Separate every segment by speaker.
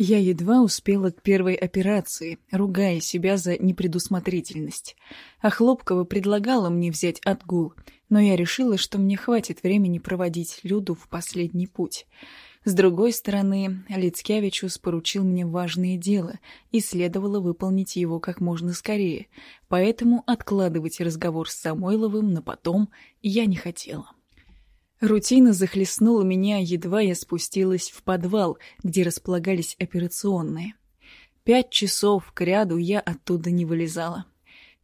Speaker 1: Я едва успела к первой операции, ругая себя за непредусмотрительность. А Хлопкова предлагала мне взять отгул, но я решила, что мне хватит времени проводить Люду в последний путь. С другой стороны, Лицкевичус поручил мне важное дело, и следовало выполнить его как можно скорее, поэтому откладывать разговор с Самойловым на потом я не хотела. Рутина захлестнула меня, едва я спустилась в подвал, где располагались операционные. Пять часов к ряду я оттуда не вылезала.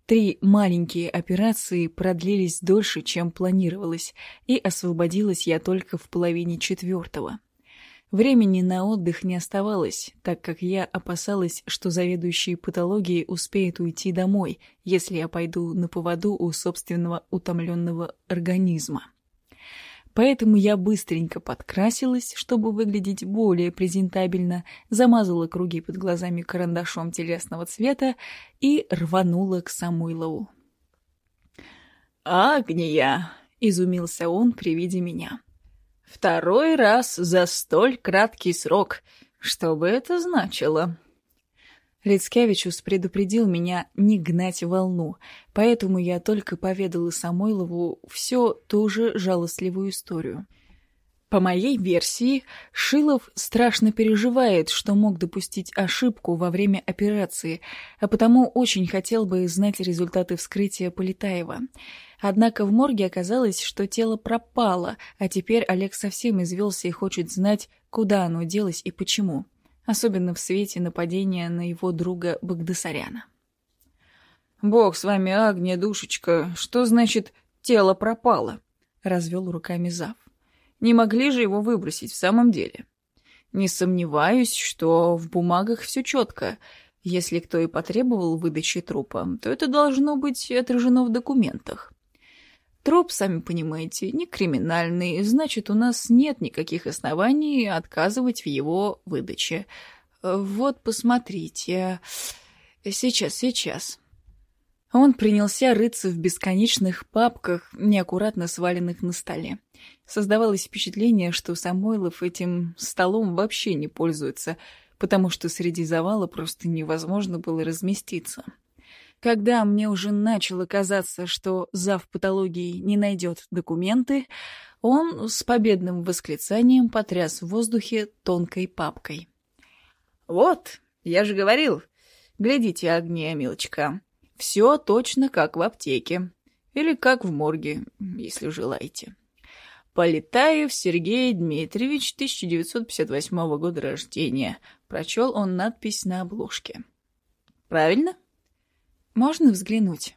Speaker 1: Три маленькие операции продлились дольше, чем планировалось, и освободилась я только в половине четвертого. Времени на отдых не оставалось, так как я опасалась, что заведующий патологией успеет уйти домой, если я пойду на поводу у собственного утомленного организма. Поэтому я быстренько подкрасилась, чтобы выглядеть более презентабельно, замазала круги под глазами карандашом телесного цвета и рванула к Самойлову. «Агния!» — изумился он при виде меня. Второй раз за столь краткий срок. Что бы это значило? Лицкевичус предупредил меня не гнать волну, поэтому я только поведала Самойлову всю ту же жалостливую историю. По моей версии, Шилов страшно переживает, что мог допустить ошибку во время операции, а потому очень хотел бы знать результаты вскрытия Полетаева. Однако в морге оказалось, что тело пропало, а теперь Олег совсем извелся и хочет знать, куда оно делось и почему. Особенно в свете нападения на его друга Багдасаряна. «Бог с вами, Агния, душечка, что значит «тело пропало»?» — развел руками Зав. «Не могли же его выбросить в самом деле?» «Не сомневаюсь, что в бумагах все четко. Если кто и потребовал выдачи трупа, то это должно быть отражено в документах. Труп, сами понимаете, не криминальный, значит, у нас нет никаких оснований отказывать в его выдаче. Вот, посмотрите. Сейчас, сейчас. Он принялся рыться в бесконечных папках, неаккуратно сваленных на столе. Создавалось впечатление, что Самойлов этим столом вообще не пользуется, потому что среди завала просто невозможно было разместиться. Когда мне уже начало казаться, что зав патологии не найдет документы, он с победным восклицанием потряс в воздухе тонкой папкой. «Вот, я же говорил. Глядите, Агния, милочка. Все точно как в аптеке. Или как в морге, если желаете. Полетаев Сергей Дмитриевич, 1958 года рождения. Прочел он надпись на обложке. Правильно?» «Можно взглянуть?»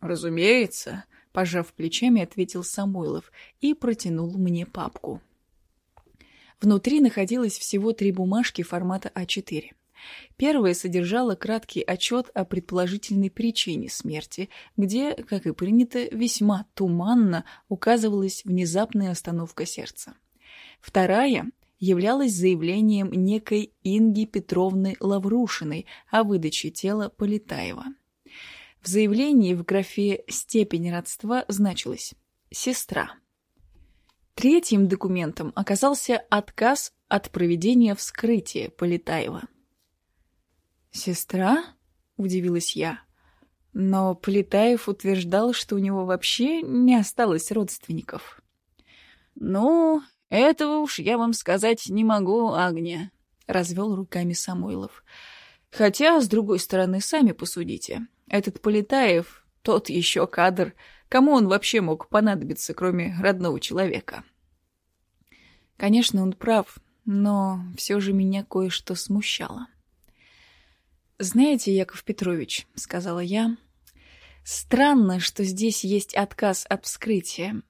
Speaker 1: «Разумеется», — пожав плечами, ответил Самойлов и протянул мне папку. Внутри находилось всего три бумажки формата А4. Первая содержала краткий отчет о предположительной причине смерти, где, как и принято, весьма туманно указывалась внезапная остановка сердца. Вторая являлась заявлением некой Инги Петровны Лаврушиной о выдаче тела Полетаева. В заявлении в графе «Степень родства» значилось «Сестра». Третьим документом оказался отказ от проведения вскрытия Полетаева. «Сестра?» — удивилась я. Но Полетаев утверждал, что у него вообще не осталось родственников. «Ну, этого уж я вам сказать не могу, Агния», — развел руками Самойлов. «Хотя, с другой стороны, сами посудите. Этот Полетаев, тот еще кадр, кому он вообще мог понадобиться, кроме родного человека? Конечно, он прав, но все же меня кое-что смущало. «Знаете, Яков Петрович», — сказала я, — «странно, что здесь есть отказ от вскрытия.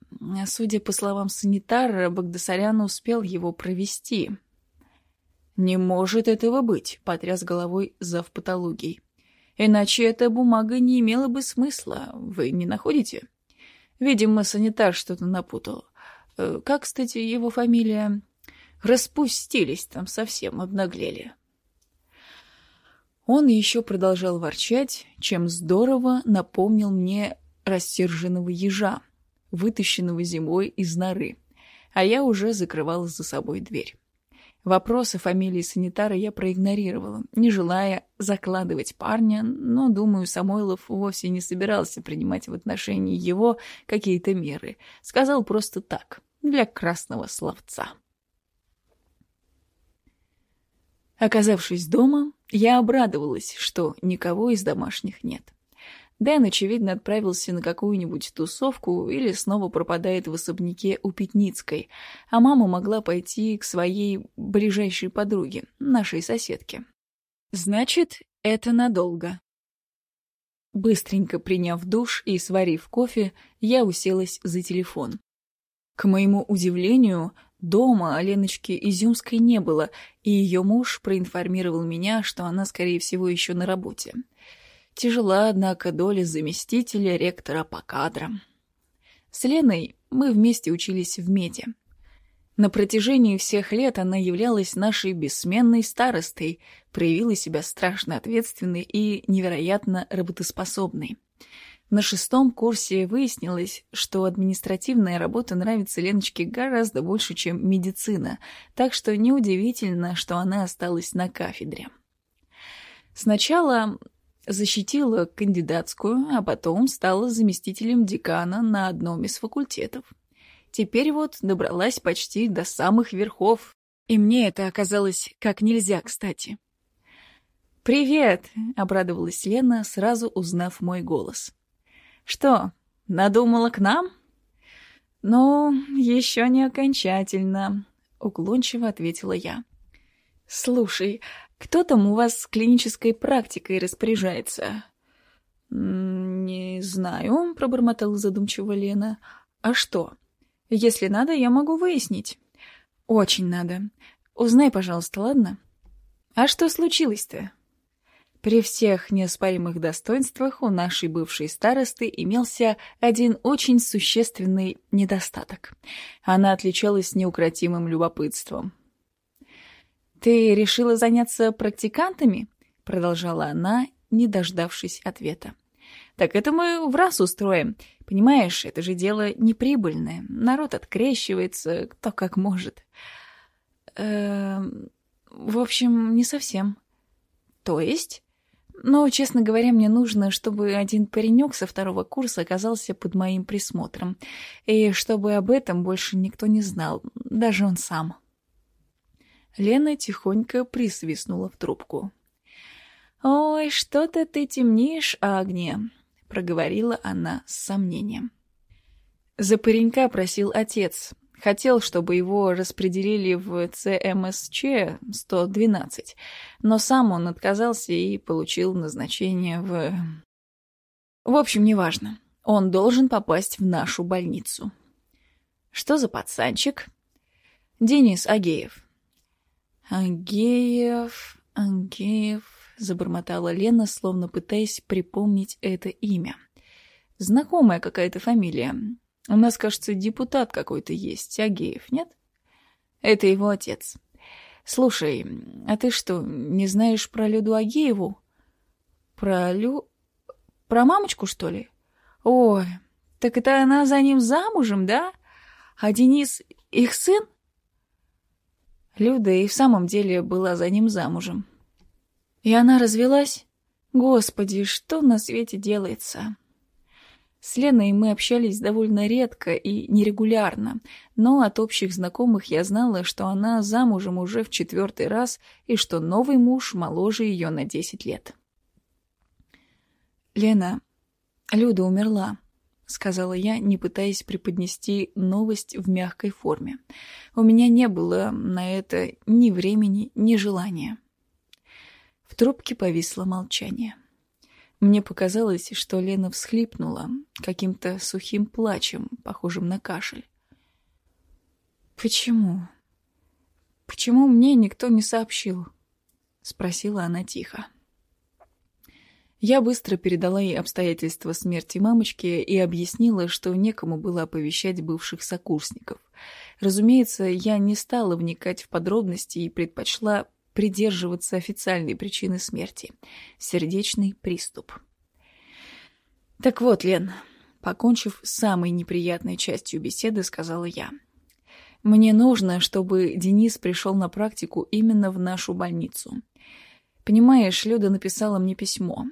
Speaker 1: Судя по словам санитара, Багдасарян успел его провести». «Не может этого быть», — потряс головой зав патологией. Иначе эта бумага не имела бы смысла, вы не находите? Видимо, санитар что-то напутал. Э, как, кстати, его фамилия? Распустились там совсем, обнаглели. Он еще продолжал ворчать, чем здорово напомнил мне рассерженного ежа, вытащенного зимой из норы, а я уже закрывала за собой дверь. Вопросы фамилии санитара я проигнорировала, не желая закладывать парня, но, думаю, Самойлов вовсе не собирался принимать в отношении его какие-то меры. Сказал просто так, для красного словца. Оказавшись дома, я обрадовалась, что никого из домашних нет. Дэн, очевидно, отправился на какую-нибудь тусовку или снова пропадает в особняке у Пятницкой, а мама могла пойти к своей ближайшей подруге, нашей соседке. Значит, это надолго. Быстренько приняв душ и сварив кофе, я уселась за телефон. К моему удивлению, дома Аленочки Изюмской не было, и ее муж проинформировал меня, что она, скорее всего, еще на работе. Тяжела, однако, доля заместителя ректора по кадрам. С Леной мы вместе учились в меди. На протяжении всех лет она являлась нашей бессменной старостой, проявила себя страшно ответственной и невероятно работоспособной. На шестом курсе выяснилось, что административная работа нравится Леночке гораздо больше, чем медицина, так что неудивительно, что она осталась на кафедре. Сначала защитила кандидатскую, а потом стала заместителем декана на одном из факультетов. Теперь вот добралась почти до самых верхов, и мне это оказалось как нельзя кстати. «Привет!» — обрадовалась Лена, сразу узнав мой голос. «Что, надумала к нам?» «Ну, еще не окончательно», — уклончиво ответила я. «Слушай, кто там у вас с клинической практикой распоряжается? Не знаю, пробормотала задумчиво Лена. А что? Если надо, я могу выяснить. Очень надо. Узнай, пожалуйста, ладно? А что случилось-то? При всех неоспоримых достоинствах у нашей бывшей старосты имелся один очень существенный недостаток. Она отличалась неукротимым любопытством. «Ты решила заняться практикантами?» — продолжала она, не дождавшись ответа. «Так это мы в раз устроим. Понимаешь, это же дело неприбыльное. Народ открещивается, кто как может». «Эм... В общем, не совсем». «То есть?» Но, честно говоря, мне нужно, чтобы один паренек со второго курса оказался под моим присмотром, и чтобы об этом больше никто не знал, даже он сам. Лена тихонько присвистнула в трубку. «Ой, что-то ты темнишь, Агния», — проговорила она с сомнением. За паренька просил отец. Хотел, чтобы его распределили в ЦМСЧ-112, но сам он отказался и получил назначение в... В общем, неважно. Он должен попасть в нашу больницу. Что за пацанчик? Денис Агеев. «Агеев, Агеев», — забормотала Лена, словно пытаясь припомнить это имя. «Знакомая какая-то фамилия. У нас, кажется, депутат какой-то есть, Агеев, нет?» «Это его отец. Слушай, а ты что, не знаешь про Люду Агееву?» «Про Лю... про мамочку, что ли?» «Ой, так это она за ним замужем, да? А Денис их сын?» Люда и в самом деле была за ним замужем. И она развелась? Господи, что на свете делается? С Леной мы общались довольно редко и нерегулярно, но от общих знакомых я знала, что она замужем уже в четвертый раз и что новый муж моложе ее на десять лет. «Лена, Люда умерла», — сказала я, не пытаясь преподнести новость в мягкой форме. У меня не было на это ни времени, ни желания. В трубке повисло молчание. Мне показалось, что Лена всхлипнула каким-то сухим плачем, похожим на кашель. «Почему? Почему мне никто не сообщил?» — спросила она тихо. Я быстро передала ей обстоятельства смерти мамочки и объяснила, что некому было оповещать бывших сокурсников. Разумеется, я не стала вникать в подробности и предпочла придерживаться официальной причины смерти — сердечный приступ. «Так вот, Лен», — покончив с самой неприятной частью беседы, сказала я, Мне нужно, чтобы Денис пришел на практику именно в нашу больницу. Понимаешь, Люда написала мне письмо.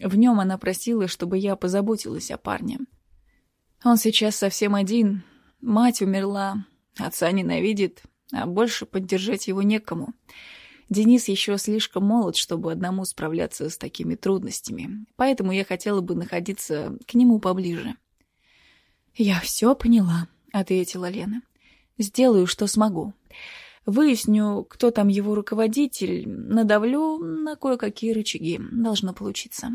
Speaker 1: В нем она просила, чтобы я позаботилась о парне. Он сейчас совсем один. Мать умерла, отца ненавидит, а больше поддержать его некому. Денис еще слишком молод, чтобы одному справляться с такими трудностями, поэтому я хотела бы находиться к нему поближе. «Я все поняла», — ответила Лена. Сделаю, что смогу. Выясню, кто там его руководитель, надавлю на кое-какие рычаги. Должно получиться.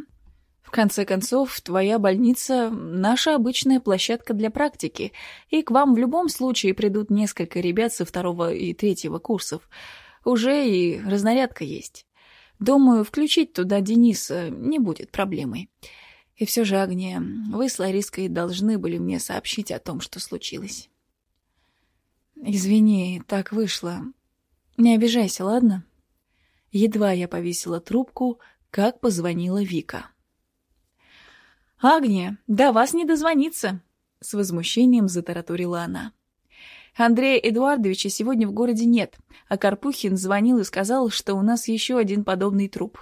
Speaker 1: В конце концов, твоя больница — наша обычная площадка для практики, и к вам в любом случае придут несколько ребят со второго и третьего курсов. Уже и разнарядка есть. Думаю, включить туда Дениса не будет проблемой. И все же, Агния, вы с Лариской должны были мне сообщить о том, что случилось. «Извини, так вышло. Не обижайся, ладно?» Едва я повесила трубку, как позвонила Вика. «Агния, до вас не дозвониться!» — с возмущением затараторила она. «Андрея Эдуардовича сегодня в городе нет, а Карпухин звонил и сказал, что у нас еще один подобный труп.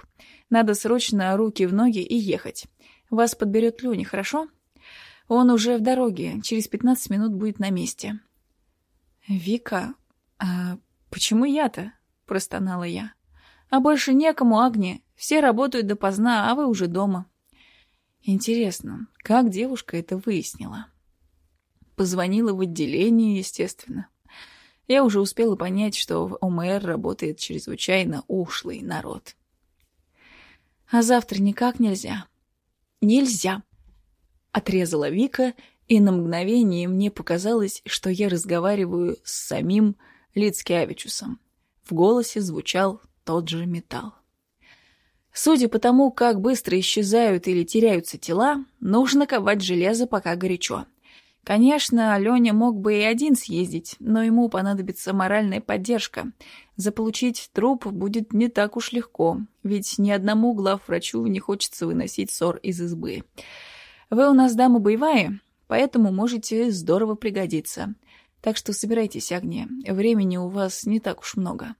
Speaker 1: Надо срочно руки в ноги и ехать. Вас подберет Леня, хорошо? Он уже в дороге, через пятнадцать минут будет на месте. «Вика, а почему я-то?» — простонала я. «А больше некому, Агния. Все работают допоздна, а вы уже дома». Интересно, как девушка это выяснила? Позвонила в отделение, естественно. Я уже успела понять, что в ОМР работает чрезвычайно ушлый народ. А завтра никак нельзя. Нельзя. Отрезала Вика и на мгновение мне показалось, что я разговариваю с самим Лицкевичусом. В голосе звучал тот же металл. Судя по тому, как быстро исчезают или теряются тела, нужно ковать железо, пока горячо. Конечно, Леня мог бы и один съездить, но ему понадобится моральная поддержка. Заполучить труп будет не так уж легко, ведь ни одному главврачу не хочется выносить ссор из избы. Вы у нас дама боевая, поэтому можете здорово пригодиться. Так что собирайтесь, Агния, времени у вас не так уж много».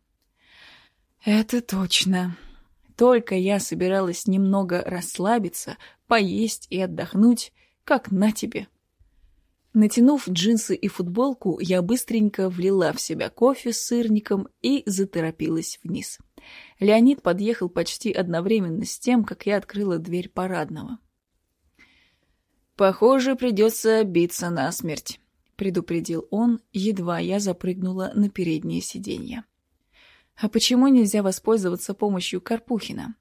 Speaker 1: «Это точно», только я собиралась немного расслабиться, поесть и отдохнуть, как на тебе. Натянув джинсы и футболку, я быстренько влила в себя кофе с сырником и заторопилась вниз. Леонид подъехал почти одновременно с тем, как я открыла дверь парадного. «Похоже, придется биться насмерть», — предупредил он, едва я запрыгнула на переднее сиденье. А почему нельзя воспользоваться помощью Карпухина?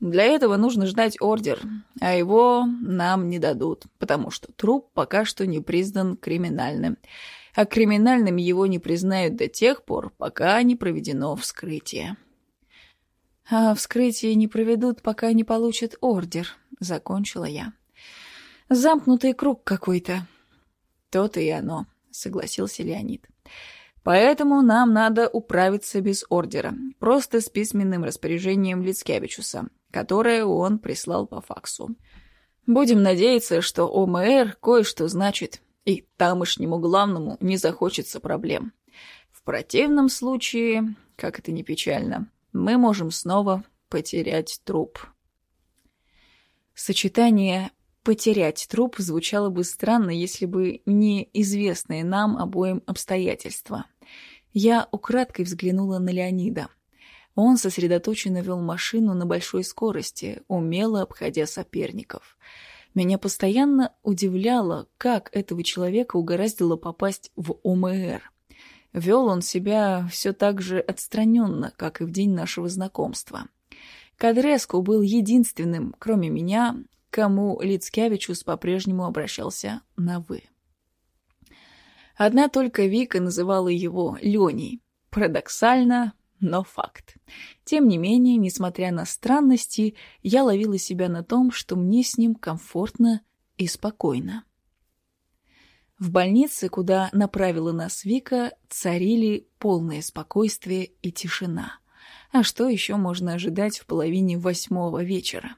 Speaker 1: Для этого нужно ждать ордер, а его нам не дадут, потому что труп пока что не признан криминальным. А криминальным его не признают до тех пор, пока не проведено вскрытие. А вскрытие не проведут, пока не получат ордер, закончила я. Замкнутый круг какой-то. То-то и оно, согласился Леонид. Поэтому нам надо управиться без ордера, просто с письменным распоряжением Лицкевичуса, которое он прислал по факсу. Будем надеяться, что ОМР кое-что значит, и тамошнему главному не захочется проблем. В противном случае, как это ни печально, мы можем снова потерять труп. Сочетание Потерять труп звучало бы странно, если бы не известные нам обоим обстоятельства. Я украдкой взглянула на Леонида. Он сосредоточенно вел машину на большой скорости, умело обходя соперников. Меня постоянно удивляло, как этого человека угораздило попасть в ОМР. Вел он себя все так же отстраненно, как и в день нашего знакомства. Кадреску был единственным, кроме меня, кому Лицкевичус по-прежнему обращался на «вы». Одна только Вика называла его Леней. Парадоксально, но факт. Тем не менее, несмотря на странности, я ловила себя на том, что мне с ним комфортно и спокойно. В больнице, куда направила нас Вика, царили полное спокойствие и тишина. А что еще можно ожидать в половине восьмого вечера?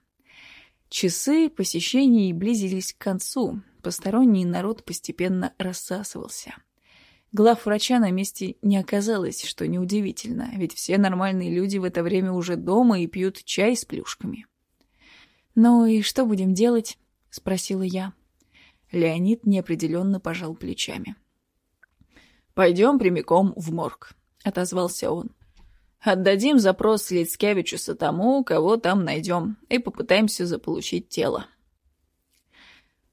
Speaker 1: Часы посещений близились к концу, посторонний народ постепенно рассасывался. Глав врача на месте не оказалось, что неудивительно, ведь все нормальные люди в это время уже дома и пьют чай с плюшками. «Ну и что будем делать?» — спросила я. Леонид неопределенно пожал плечами. «Пойдем прямиком в морг», — отозвался он. «Отдадим запрос Лицкевичуса тому, кого там найдем, и попытаемся заполучить тело».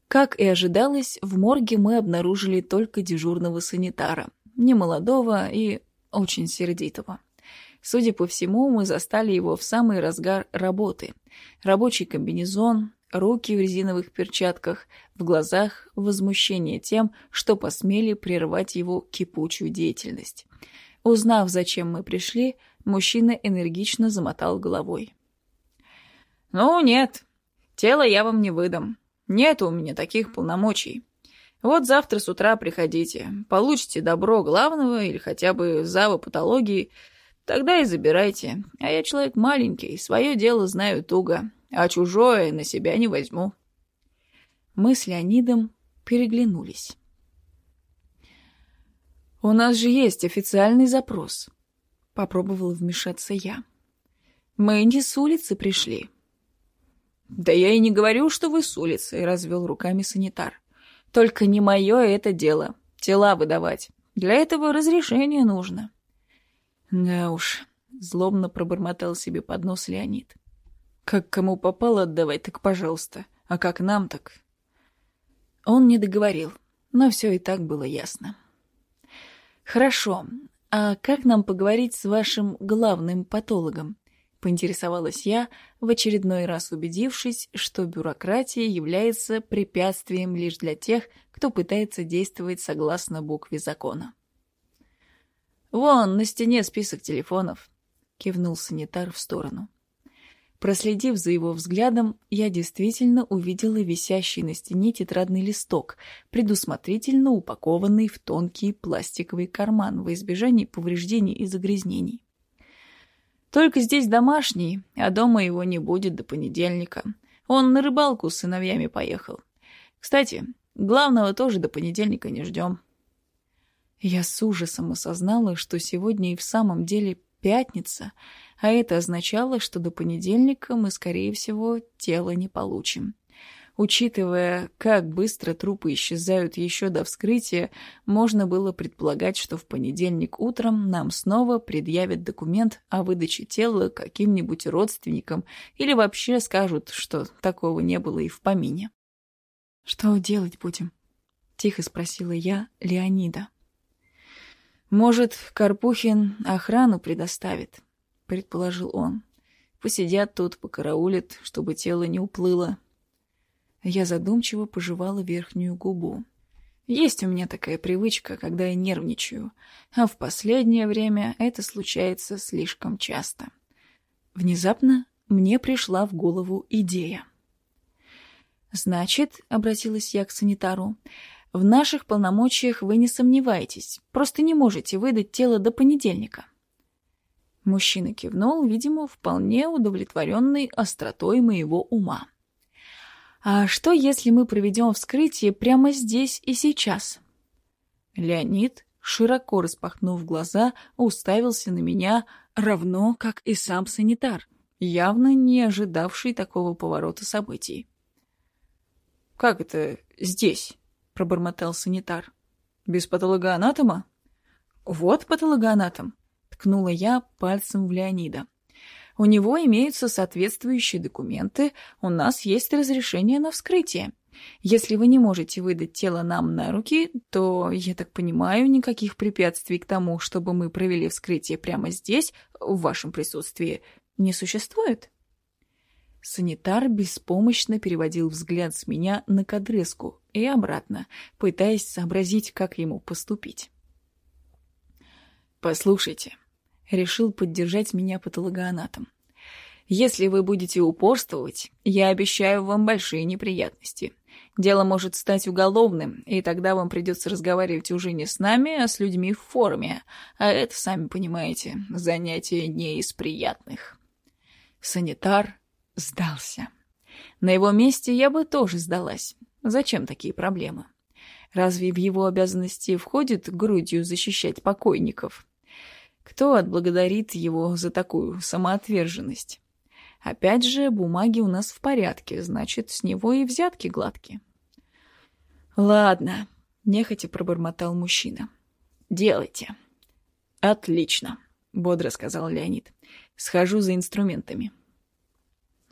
Speaker 1: Как и ожидалось, в морге мы обнаружили только дежурного санитара, немолодого и очень сердитого. Судя по всему, мы застали его в самый разгар работы. Рабочий комбинезон, руки в резиновых перчатках, в глазах возмущение тем, что посмели прервать его кипучую деятельность. Узнав, зачем мы пришли, мужчина энергично замотал головой. «Ну, нет, тело я вам не выдам. Нет у меня таких полномочий. Вот завтра с утра приходите, получите добро главного или хотя бы зава патологии, тогда и забирайте. А я человек маленький, свое дело знаю туго, а чужое на себя не возьму. Мы с Леонидом переглянулись. «У нас же есть официальный запрос», — попробовала вмешаться я. «Мы не с улицы пришли». «Да я и не говорю, что вы с улицы», — развел руками санитар. «Только не мое это дело. Тела выдавать. Для этого разрешение нужно». «Да уж», — злобно пробормотал себе под нос Леонид. «Как кому попало отдавать, так пожалуйста. А как нам, так...» Он не договорил, но все и так было ясно. «Хорошо. А как нам поговорить с вашим главным патологом?» — поинтересовалась я, в очередной раз убедившись, что бюрократия является препятствием лишь для тех, кто пытается действовать согласно букве закона. «Вон, на стене список телефонов», — кивнул санитар в сторону. Проследив за его взглядом, я действительно увидела висящий на стене тетрадный листок, предусмотрительно упакованный в тонкий пластиковый карман во избежание повреждений и загрязнений. Только здесь домашний, а дома его не будет до понедельника. Он на рыбалку с сыновьями поехал. Кстати, главного тоже до понедельника не ждем. Я с ужасом осознала, что сегодня и в самом деле пятница, а это означало, что до понедельника мы, скорее всего, тело не получим. Учитывая, как быстро трупы исчезают еще до вскрытия, можно было предполагать, что в понедельник утром нам снова предъявят документ о выдаче тела каким-нибудь родственникам или вообще скажут, что такого не было и в помине. «Что делать будем?» — тихо спросила я Леонида. «Может, Карпухин охрану предоставит», — предположил он. «Посидят тут, покараулят, чтобы тело не уплыло». Я задумчиво пожевала верхнюю губу. Есть у меня такая привычка, когда я нервничаю, а в последнее время это случается слишком часто. Внезапно мне пришла в голову идея. «Значит, — обратилась я к санитару, — в наших полномочиях вы не сомневаетесь, просто не можете выдать тело до понедельника». Мужчина кивнул, видимо, вполне удовлетворенный остротой моего ума. А что, если мы проведем вскрытие прямо здесь и сейчас? Леонид, широко распахнув глаза, уставился на меня, равно как и сам санитар, явно не ожидавший такого поворота событий. «Как это здесь?» — пробормотал санитар. «Без патологоанатома?» «Вот патологоанатом», — ткнула я пальцем в Леонида. У него имеются соответствующие документы, у нас есть разрешение на вскрытие. Если вы не можете выдать тело нам на руки, то, я так понимаю, никаких препятствий к тому, чтобы мы провели вскрытие прямо здесь, в вашем присутствии, не существует?» Санитар беспомощно переводил взгляд с меня на кадреску и обратно, пытаясь сообразить, как ему поступить. «Послушайте», решил поддержать меня патологоанатом. Если вы будете упорствовать, я обещаю вам большие неприятности. Дело может стать уголовным, и тогда вам придется разговаривать уже не с нами, а с людьми в форме. А это, сами понимаете, занятие не из приятных. Санитар сдался. На его месте я бы тоже сдалась. Зачем такие проблемы? Разве в его обязанности входит грудью защищать покойников? Кто отблагодарит его за такую самоотверженность? Опять же, бумаги у нас в порядке, значит, с него и взятки гладкие. «Ладно», — нехотя пробормотал мужчина. «Делайте». «Отлично», — бодро сказал Леонид. «Схожу за инструментами».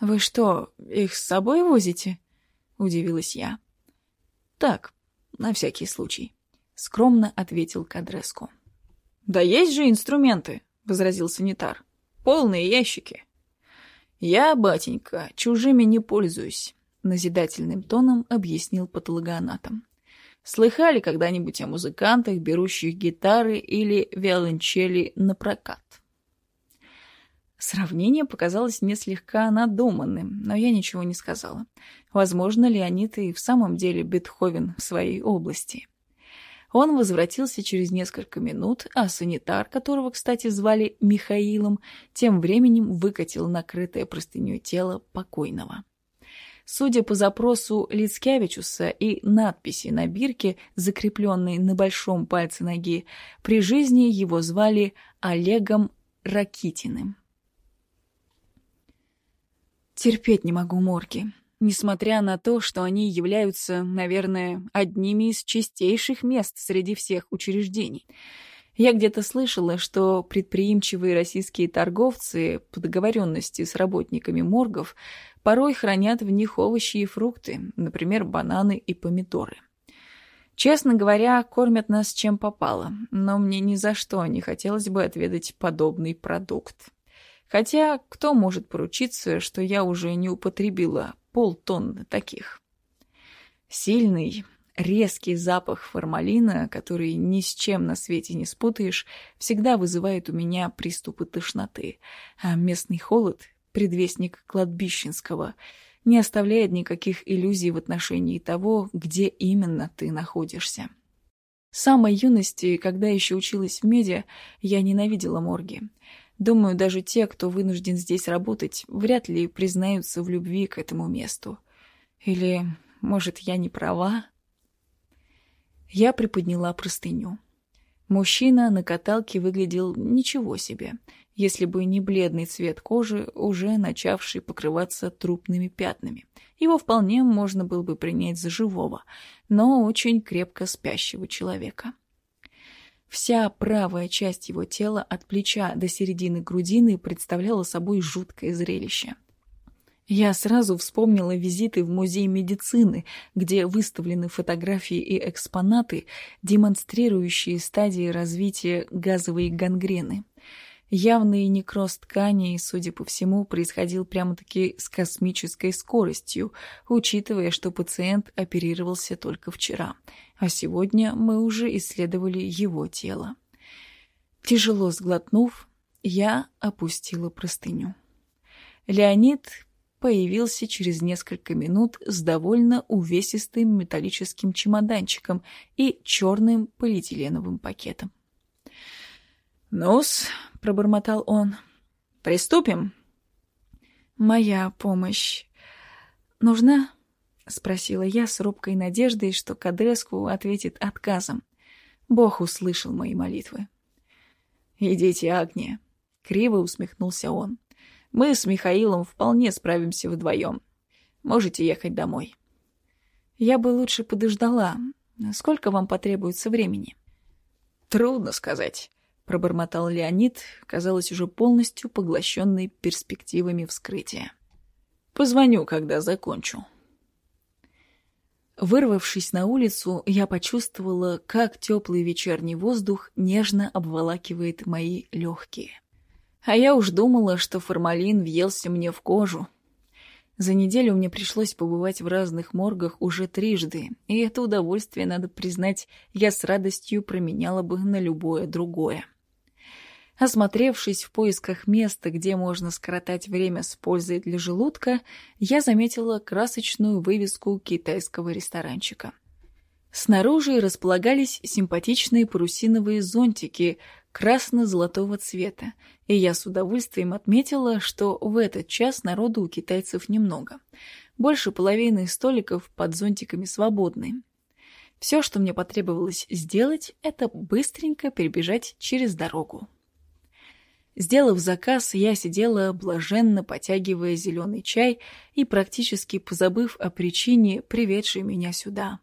Speaker 1: «Вы что, их с собой возите?» — удивилась я. «Так, на всякий случай», — скромно ответил Кадреску. «Да есть же инструменты», — возразил санитар. «Полные ящики». «Я, батенька, чужими не пользуюсь», — назидательным тоном объяснил патологоанатом. «Слыхали когда-нибудь о музыкантах, берущих гитары или виолончели на прокат?» Сравнение показалось мне слегка надуманным, но я ничего не сказала. Возможно, Леонид и в самом деле Бетховен в своей области. Он возвратился через несколько минут, а санитар, которого, кстати, звали Михаилом, тем временем выкатил накрытое простыней тело покойного. Судя по запросу Лицкевичуса и надписи на бирке, закрепленной на большом пальце ноги, при жизни его звали Олегом Ракитиным. Терпеть не могу морги. Несмотря на то, что они являются, наверное, одними из чистейших мест среди всех учреждений. Я где-то слышала, что предприимчивые российские торговцы по договоренности с работниками моргов порой хранят в них овощи и фрукты, например, бананы и помидоры. Честно говоря, кормят нас чем попало, но мне ни за что не хотелось бы отведать подобный продукт. Хотя кто может поручиться, что я уже не употребила полтонны таких? Сильный, резкий запах формалина, который ни с чем на свете не спутаешь, всегда вызывает у меня приступы тошноты, а местный холод — предвестник кладбищенского — не оставляет никаких иллюзий в отношении того, где именно ты находишься. С самой юности, когда еще училась в меди, я ненавидела морги. Думаю, даже те, кто вынужден здесь работать, вряд ли признаются в любви к этому месту. Или, может, я не права? Я приподняла простыню. Мужчина на каталке выглядел ничего себе, если бы не бледный цвет кожи, уже начавший покрываться трупными пятнами. Его вполне можно было бы принять за живого, но очень крепко спящего человека. Вся правая часть его тела от плеча до середины грудины представляла собой жуткое зрелище. Я сразу вспомнила визиты в музей медицины, где выставлены фотографии и экспонаты, демонстрирующие стадии развития газовой гангрены – Явный некроз ткани, судя по всему, происходил прямо-таки с космической скоростью, учитывая, что пациент оперировался только вчера, а сегодня мы уже исследовали его тело. Тяжело сглотнув, я опустила простыню. Леонид появился через несколько минут с довольно увесистым металлическим чемоданчиком и черным полиэтиленовым пакетом. «Ну-с», — пробормотал он, — «приступим». «Моя помощь нужна?» — спросила я с робкой надеждой, что Кадреску ответит отказом. Бог услышал мои молитвы. «Идите, Агния», — криво усмехнулся он. «Мы с Михаилом вполне справимся вдвоем. Можете ехать домой». «Я бы лучше подождала. Сколько вам потребуется времени?» «Трудно сказать пробормотал Леонид, казалось, уже полностью поглощенный перспективами вскрытия. «Позвоню, когда закончу». Вырвавшись на улицу, я почувствовала, как теплый вечерний воздух нежно обволакивает мои легкие. А я уж думала, что формалин въелся мне в кожу. За неделю мне пришлось побывать в разных моргах уже трижды, и это удовольствие, надо признать, я с радостью променяла бы на любое другое. Осмотревшись в поисках места, где можно скоротать время с пользой для желудка, я заметила красочную вывеску китайского ресторанчика. Снаружи располагались симпатичные парусиновые зонтики красно-золотого цвета, и я с удовольствием отметила, что в этот час народу у китайцев немного. Больше половины столиков под зонтиками свободны. Все, что мне потребовалось сделать, это быстренько перебежать через дорогу. Сделав заказ, я сидела блаженно потягивая зеленый чай и практически позабыв о причине, приведшей меня сюда.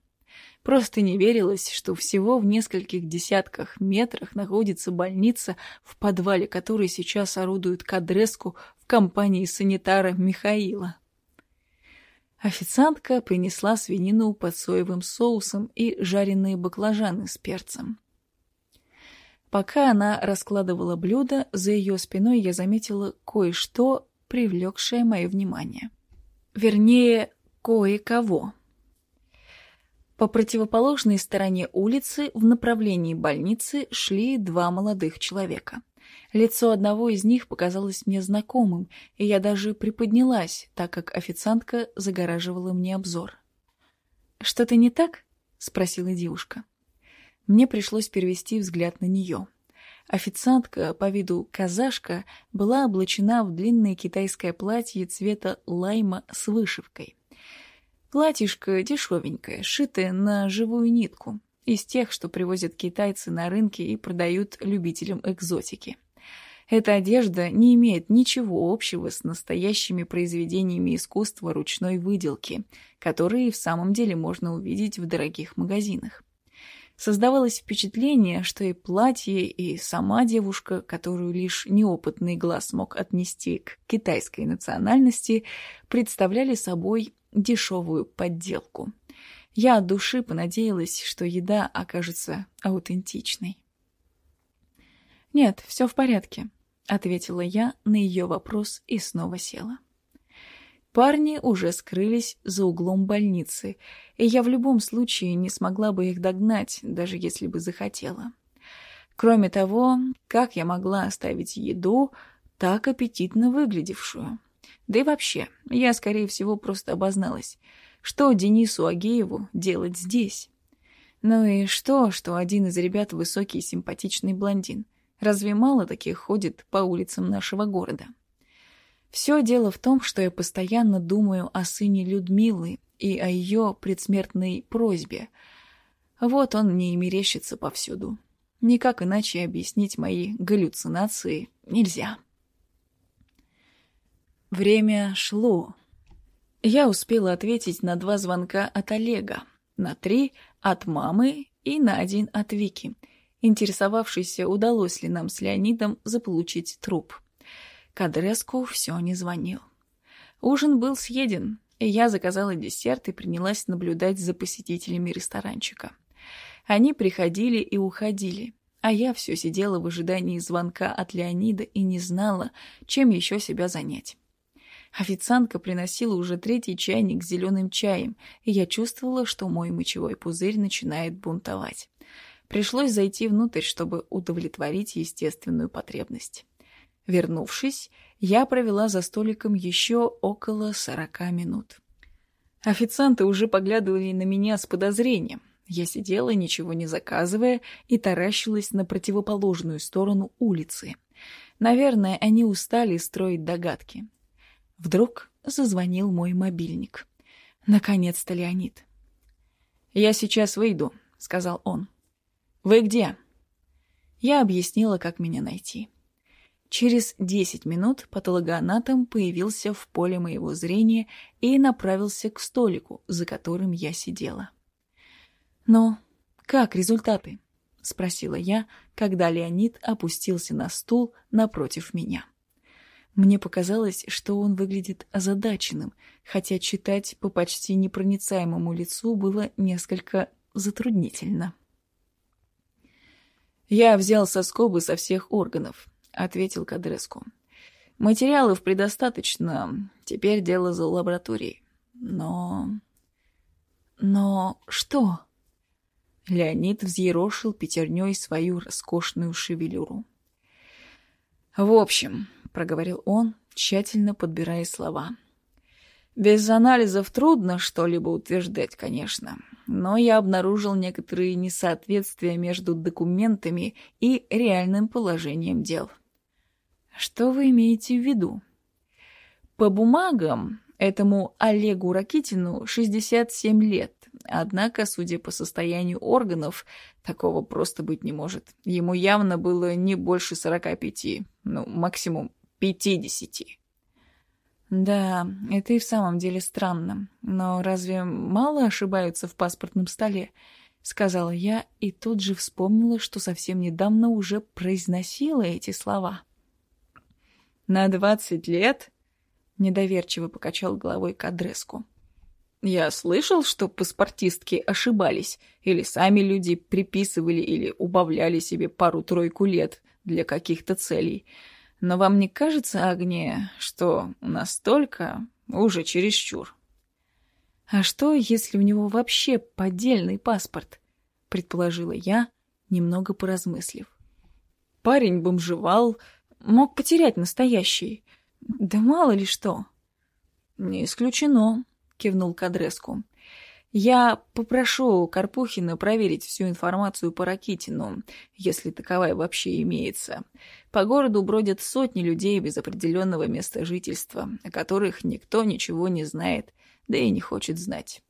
Speaker 1: Просто не верилось, что всего в нескольких десятках метрах находится больница, в подвале которой сейчас орудует кадреску в компании санитара Михаила. Официантка принесла свинину под соевым соусом и жареные баклажаны с перцем. Пока она раскладывала блюдо, за ее спиной я заметила кое-что, привлекшее мое внимание. Вернее, кое-кого. По противоположной стороне улицы в направлении больницы шли два молодых человека. Лицо одного из них показалось мне знакомым, и я даже приподнялась, так как официантка загораживала мне обзор. «Что-то не так?» — спросила девушка. Мне пришлось перевести взгляд на нее. Официантка, по виду казашка, была облачена в длинное китайское платье цвета лайма с вышивкой. Платьишко дешевенькое, шитое на живую нитку, из тех, что привозят китайцы на рынке и продают любителям экзотики. Эта одежда не имеет ничего общего с настоящими произведениями искусства ручной выделки, которые в самом деле можно увидеть в дорогих магазинах. Создавалось впечатление, что и платье, и сама девушка, которую лишь неопытный глаз мог отнести к китайской национальности, представляли собой дешевую подделку. Я от души понадеялась, что еда окажется аутентичной. «Нет, все в порядке», — ответила я на ее вопрос и снова села. Парни уже скрылись за углом больницы, и я в любом случае не смогла бы их догнать, даже если бы захотела. Кроме того, как я могла оставить еду, так аппетитно выглядевшую? Да и вообще, я, скорее всего, просто обозналась. Что Денису Агееву делать здесь? Ну и что, что один из ребят высокий и симпатичный блондин? Разве мало таких ходит по улицам нашего города? Все дело в том, что я постоянно думаю о сыне Людмилы и о ее предсмертной просьбе. Вот он мне и мерещится повсюду. Никак иначе объяснить мои галлюцинации нельзя. Время шло. Я успела ответить на два звонка от Олега, на три от мамы и на один от Вики, интересовавшейся, удалось ли нам с Леонидом заполучить труп. Кадреску все не звонил. Ужин был съеден, и я заказала десерт и принялась наблюдать за посетителями ресторанчика. Они приходили и уходили, а я все сидела в ожидании звонка от Леонида и не знала, чем еще себя занять. Официантка приносила уже третий чайник с зеленым чаем, и я чувствовала, что мой мочевой пузырь начинает бунтовать. Пришлось зайти внутрь, чтобы удовлетворить естественную потребность. Вернувшись, я провела за столиком еще около сорока минут. Официанты уже поглядывали на меня с подозрением. Я сидела, ничего не заказывая, и таращилась на противоположную сторону улицы. Наверное, они устали строить догадки. Вдруг зазвонил мой мобильник. Наконец-то Леонид. «Я сейчас выйду», — сказал он. «Вы где?» Я объяснила, как меня найти. Через десять минут патологоанатом появился в поле моего зрения и направился к столику, за которым я сидела. «Но как результаты?» — спросила я, когда Леонид опустился на стул напротив меня. Мне показалось, что он выглядит озадаченным, хотя читать по почти непроницаемому лицу было несколько затруднительно. «Я взял соскобы со всех органов», — ответил Кадреску. «Материалов предостаточно, теперь дело за лабораторией. Но...» «Но что?» Леонид взъерошил пятерней свою роскошную шевелюру. «В общем, проговорил он, тщательно подбирая слова. Без анализов трудно что-либо утверждать, конечно, но я обнаружил некоторые несоответствия между документами и реальным положением дел. Что вы имеете в виду? По бумагам, этому Олегу Ракитину 67 лет, однако, судя по состоянию органов, такого просто быть не может. Ему явно было не больше 45, ну, максимум 50. Да, это и в самом деле странно. Но разве мало ошибаются в паспортном столе? Сказала я и тут же вспомнила, что совсем недавно уже произносила эти слова. «На двадцать лет?» — недоверчиво покачал головой Кадреску. «Я слышал, что паспортистки ошибались, или сами люди приписывали или убавляли себе пару-тройку лет для каких-то целей». Но вам не кажется, Агния, что настолько уже чересчур? А что, если у него вообще поддельный паспорт? Предположила я, немного поразмыслив. Парень бомжевал, мог потерять настоящий. Да мало ли что. Не исключено, кивнул Кадреску. Я попрошу Карпухина проверить всю информацию по Ракитину, если таковая вообще имеется. По городу бродят сотни людей без определенного места жительства, о которых никто ничего не знает, да и не хочет знать.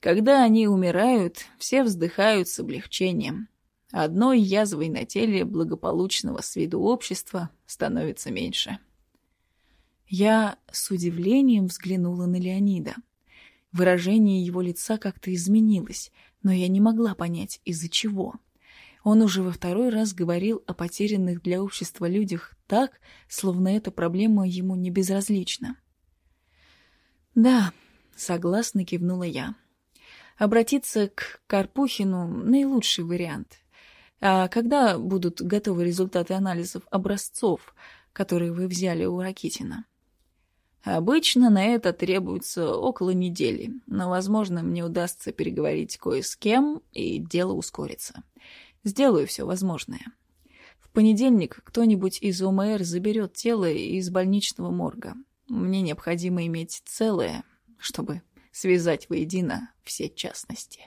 Speaker 1: Когда они умирают, все вздыхают с облегчением. Одной язвой на теле благополучного с виду общества становится меньше. Я с удивлением взглянула на Леонида. Выражение его лица как-то изменилось, но я не могла понять, из-за чего. Он уже во второй раз говорил о потерянных для общества людях так, словно эта проблема ему не безразлична. «Да», — согласно кивнула я. «Обратиться к Карпухину — наилучший вариант. А когда будут готовы результаты анализов образцов, которые вы взяли у Ракитина?» Обычно на это требуется около недели, но, возможно, мне удастся переговорить кое с кем, и дело ускорится. Сделаю все возможное. В понедельник кто-нибудь из ОМР заберет тело из больничного морга. Мне необходимо иметь целое, чтобы связать воедино все частности.